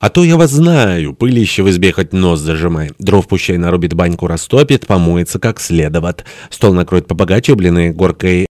А то я вас знаю, пылище в избе хоть нос зажимай. Дров пущай нарубит, баньку растопит, помоется как следоват. Стол накроет побогаче, блины горкой